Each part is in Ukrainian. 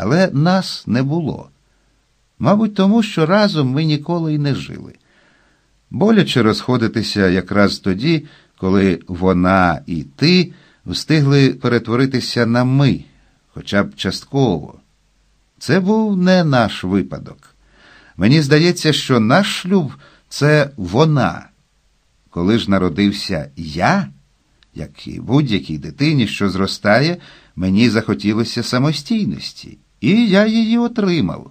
але нас не було. Мабуть, тому що разом ми ніколи й не жили. Боляче розходитися якраз тоді, коли вона і ти встигли перетворитися на ми, хоча б частково. Це був не наш випадок. Мені здається, що наш шлюб це вона. Коли ж народився я, як і будь-якій дитині, що зростає, мені захотілося самостійності, і я її отримав.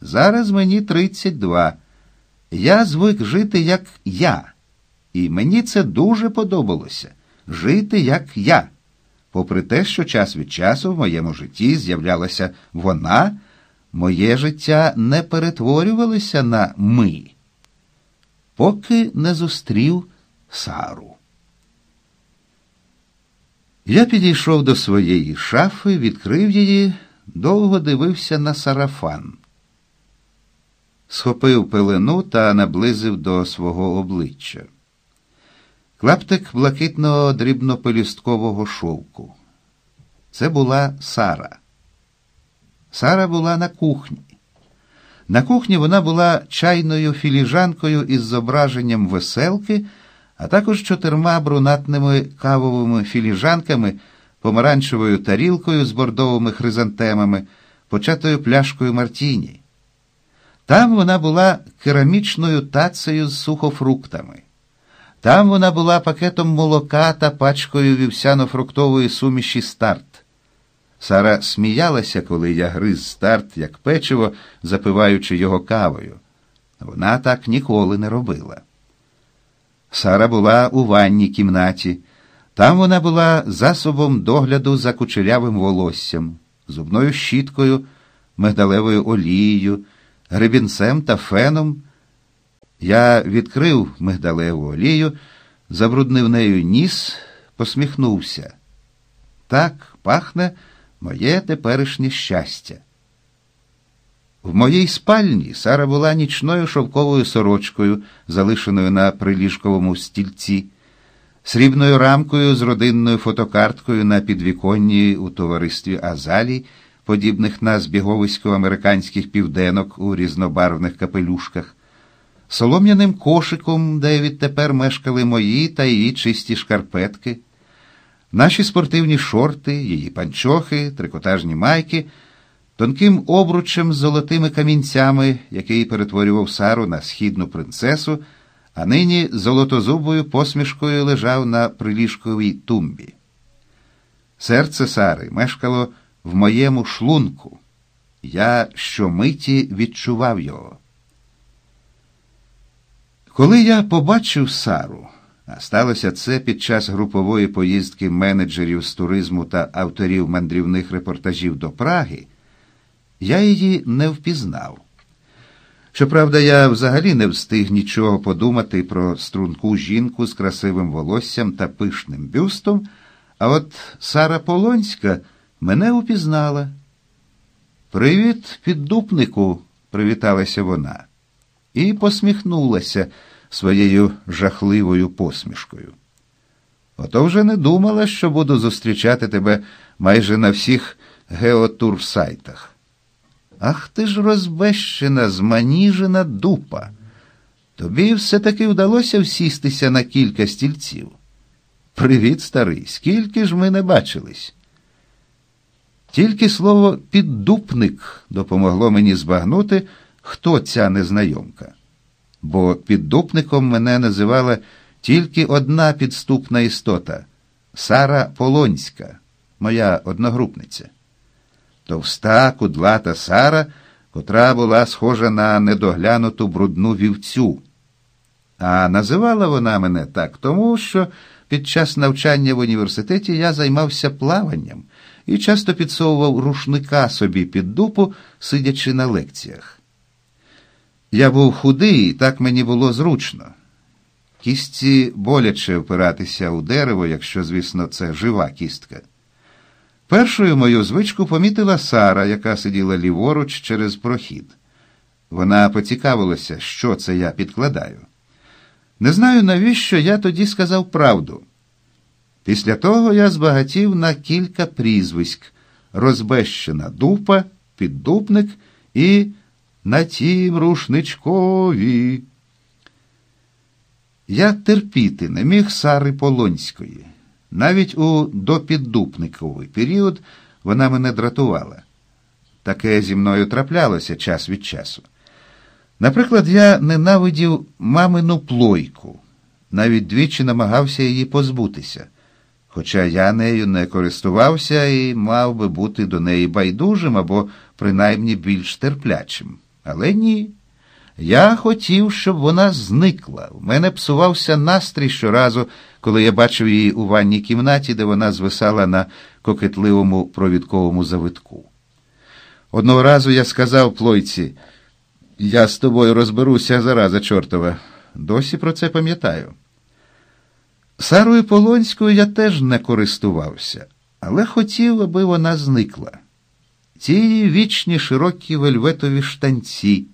Зараз мені 32. Я звик жити як я, і мені це дуже подобалося жити як я. Попри те, що час від часу в моєму житті з'являлася вона, моє життя не перетворювалося на ми, поки не зустрів Сару. Я підійшов до своєї шафи, відкрив її, довго дивився на сарафан, схопив пелену та наблизив до свого обличчя. Клаптик блакитного дрібнопелюсткового шовку. Це була Сара. Сара була на кухні. На кухні вона була чайною філіжанкою із зображенням веселки, а також чотирма брунатними кавовими філіжанками, помаранчевою тарілкою з бордовими хризантемами, початою пляшкою Мартіні. Там вона була керамічною тацею з сухофруктами. Там вона була пакетом молока та пачкою вівсяно-фруктової суміші старт. Сара сміялася, коли я гриз старт, як печиво, запиваючи його кавою. Вона так ніколи не робила. Сара була у ванній кімнаті. Там вона була засобом догляду за кучерявим волоссям, зубною щіткою, мигдалевою олією, гребінцем та феном. Я відкрив мигдалеву олію, забруднив нею ніс, посміхнувся. Так пахне моє теперішнє щастя. В моїй спальні Сара була нічною шовковою сорочкою, залишеною на приліжковому стільці, срібною рамкою з родинною фотокарткою на підвіконні у товаристві Азалій, подібних на збіговисько американських південок у різнобарвних капелюшках. Солом'яним кошиком, де відтепер мешкали мої та її чисті шкарпетки, наші спортивні шорти, її панчохи, трикотажні майки, тонким обручем з золотими камінцями, який перетворював Сару на східну принцесу, а нині золотозубою посмішкою лежав на приліжковій тумбі. Серце Сари мешкало в моєму шлунку. Я щомиті відчував його. Коли я побачив Сару, а сталося це під час групової поїздки менеджерів з туризму та авторів мандрівних репортажів до Праги, я її не впізнав. Щоправда, я взагалі не встиг нічого подумати про струнку жінку з красивим волоссям та пишним бюстом, а от Сара Полонська мене упізнала. Привіт, піддупнику, привіталася вона і посміхнулася своєю жахливою посмішкою. Ото вже не думала, що буду зустрічати тебе майже на всіх геотурсайтах. Ах ти ж розбещена, зманіжена дупа. Тобі все-таки вдалося всістися на кілька стільців. Привіт, старий, скільки ж ми не бачились. Тільки слово піддупник допомогло мені збагнути хто ця незнайомка, бо піддупником мене називала тільки одна підступна істота Сара Полонська, моя одногрупниця. Товста, кудлата Сара, котра була схожа на недоглянуту брудну вівцю. А називала вона мене так, тому що під час навчання в університеті я займався плаванням і часто підсовував рушника собі під дупу, сидячи на лекціях. Я був худий, і так мені було зручно. Кістці боляче впиратися у дерево, якщо, звісно, це жива кістка. Першою мою звичку помітила Сара, яка сиділа ліворуч через прохід. Вона поцікавилася, що це я підкладаю. Не знаю, навіщо я тоді сказав правду. Після того я збагатів на кілька прізвиськ розбещена дупа, піддупник і на тім рушничкові. Я терпіти не міг Сари Полонської. Навіть у допіддупниковий період вона мене дратувала. Таке зі мною траплялося час від часу. Наприклад, я ненавидів мамину плойку, навіть двічі намагався її позбутися, хоча я нею не користувався і мав би бути до неї байдужим або принаймні більш терплячим. Але ні. Я хотів, щоб вона зникла. В мене псувався настрій щоразу, коли я бачив її у ванній кімнаті, де вона звисала на кокетливому провідковому завитку. Одного разу я сказав плойці, я з тобою розберуся зараза чортова. Досі про це пам'ятаю. Сарою Полонською я теж не користувався, але хотів, аби вона зникла. Її вічні широкі вельветові штанці,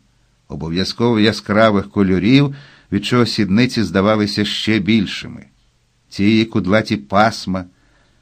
обов'язково яскравих кольорів, від чого сідниці здавалися ще більшими, ці кудлаті пасма.